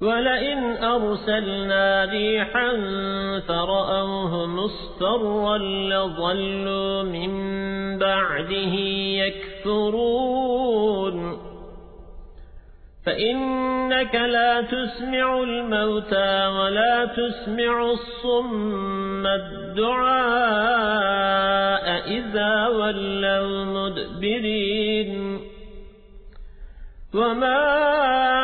ولئن أرسلنا ريحا فرأوه مصفرا لظلوا من بعده يكفرون. فإنك لا تسمع الموتى ولا تسمع الصم الدعاء إذا ولوا مدبرين. وما